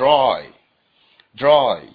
dry, dry.